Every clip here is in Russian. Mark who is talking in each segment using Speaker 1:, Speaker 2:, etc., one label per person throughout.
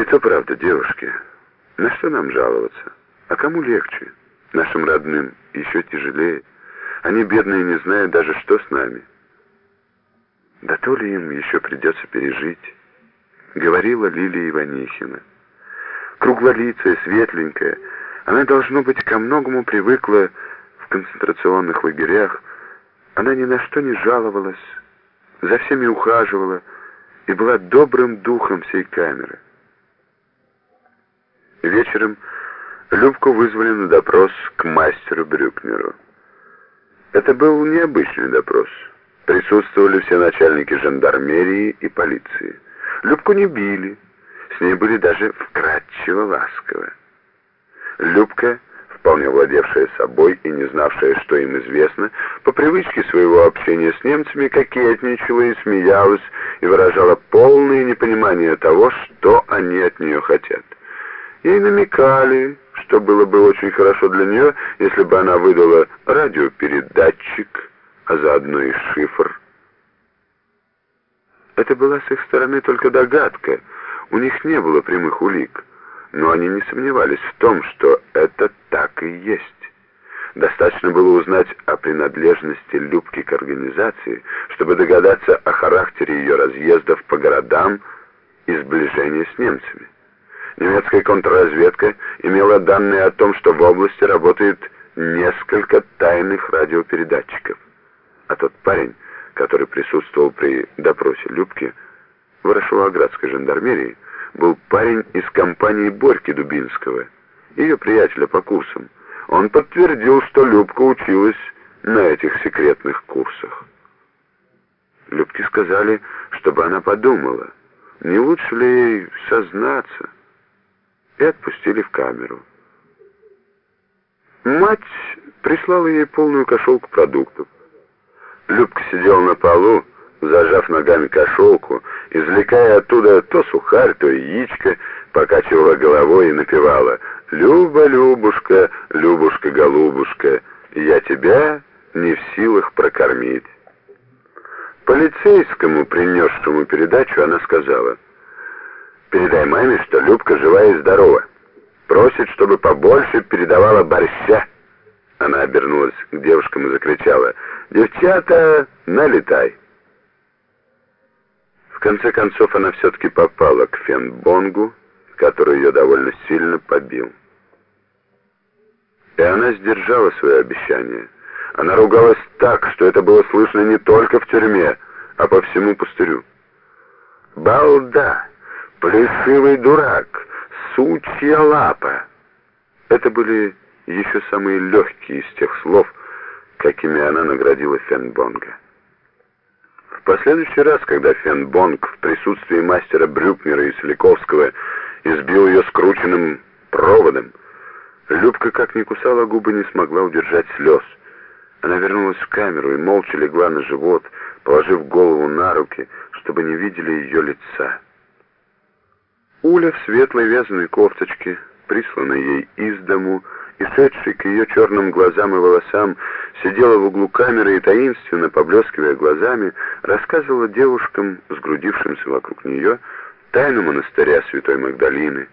Speaker 1: И то правда, девушки. На что нам жаловаться? А кому легче? Нашим родным еще тяжелее. Они, бедные, не знают даже, что с нами. Да то ли им еще придется пережить, говорила Лилия Иванихина. Круглолицая, светленькая, она, должно быть, ко многому привыкла в концентрационных лагерях. Она ни на что не жаловалась, за всеми ухаживала и была добрым духом всей камеры. Вечером Любку вызвали на допрос к мастеру Брюкнеру. Это был необычный допрос. Присутствовали все начальники жандармерии и полиции. Любку не били, с ней были даже вкрадчиво ласковы. Любка, вполне владевшая собой и не знавшая, что им известно, по привычке своего общения с немцами кокетничала и смеялась и выражала полное непонимание того, что они от нее хотят. Ей намекали, что было бы очень хорошо для нее, если бы она выдала радиопередатчик, а заодно и шифр. Это была с их стороны только догадка, у них не было прямых улик, но они не сомневались в том, что это так и есть. Достаточно было узнать о принадлежности Любки к организации, чтобы догадаться о характере ее разъездов по городам и сближения с немцами. Немецкая контрразведка имела данные о том, что в области работает несколько тайных радиопередатчиков. А тот парень, который присутствовал при допросе Любки в Ворошиловградской жандармерии, был парень из компании Борьки Дубинского, ее приятеля по курсам. Он подтвердил, что Любка училась на этих секретных курсах. Любке сказали, чтобы она подумала, не лучше ли ей сознаться, и отпустили в камеру. Мать прислала ей полную кошелку продуктов. Любка сидела на полу, зажав ногами кошелку, извлекая оттуда то сухарь, то яичко, покачивала головой и напевала «Люба, Любушка, Любушка-голубушка, я тебя не в силах прокормить». Полицейскому, принесшему передачу, она сказала — Передай маме, что Любка жива и здорова. Просит, чтобы побольше передавала борща. Она обернулась к девушкам и закричала «Девчата, налетай!» В конце концов она все-таки попала к Фенбонгу, который ее довольно сильно побил. И она сдержала свое обещание. Она ругалась так, что это было слышно не только в тюрьме, а по всему пустырю. «Балда!» «Плешивый дурак! Сучья лапа!» Это были еще самые легкие из тех слов, какими она наградила Фенбонга. В последующий раз, когда Фенбонг в присутствии мастера Брюкнера и Соликовского избил ее скрученным проводом, Любка, как ни кусала губы, не смогла удержать слез. Она вернулась в камеру и молча легла на живот, положив голову на руки, чтобы не видели ее лица. Уля в светлой вязаной кофточке, присланной ей из дому, и шедшей к ее черным глазам и волосам, сидела в углу камеры и таинственно, поблескивая глазами, рассказывала девушкам, сгрудившимся вокруг нее, тайну монастыря Святой Магдалины.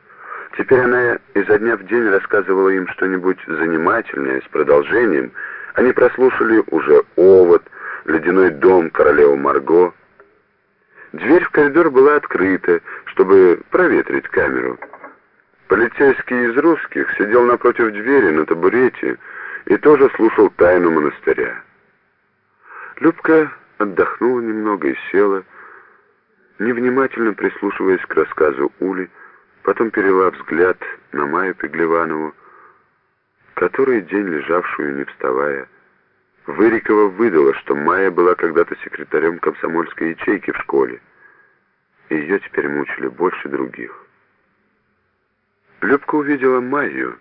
Speaker 1: Теперь она изо дня в день рассказывала им что-нибудь занимательное, с продолжением. Они прослушали уже «Овод», «Ледяной дом», «Королеву Марго», Дверь в коридор была открыта, чтобы проветрить камеру. Полицейский из русских сидел напротив двери на табурете и тоже слушал тайну монастыря. Любка отдохнула немного и села, невнимательно прислушиваясь к рассказу Ули, потом перевела взгляд на Майю Пеглеванову, который день лежавшую не вставая, Вырикова выдала, что Майя была когда-то секретарем комсомольской ячейки в школе, ее теперь мучили больше других. Любка увидела Майю,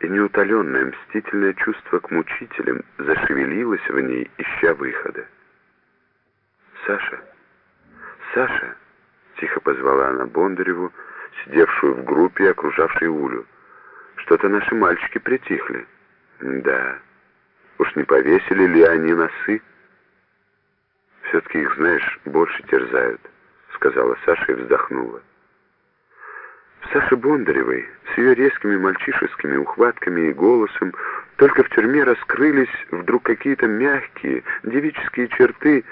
Speaker 1: и неутоленное мстительное чувство к мучителям зашевелилось в ней, ища выхода. «Саша! Саша!» — тихо позвала она Бондареву, сидевшую в группе, окружавшей Улю. «Что-то наши мальчики притихли». «Да». Уж не повесили ли они носы? Все-таки их, знаешь, больше терзают, сказала Саша и вздохнула. Саши Бондаревой с ее резкими мальчишескими ухватками и голосом только в тюрьме раскрылись вдруг какие-то мягкие девические черты,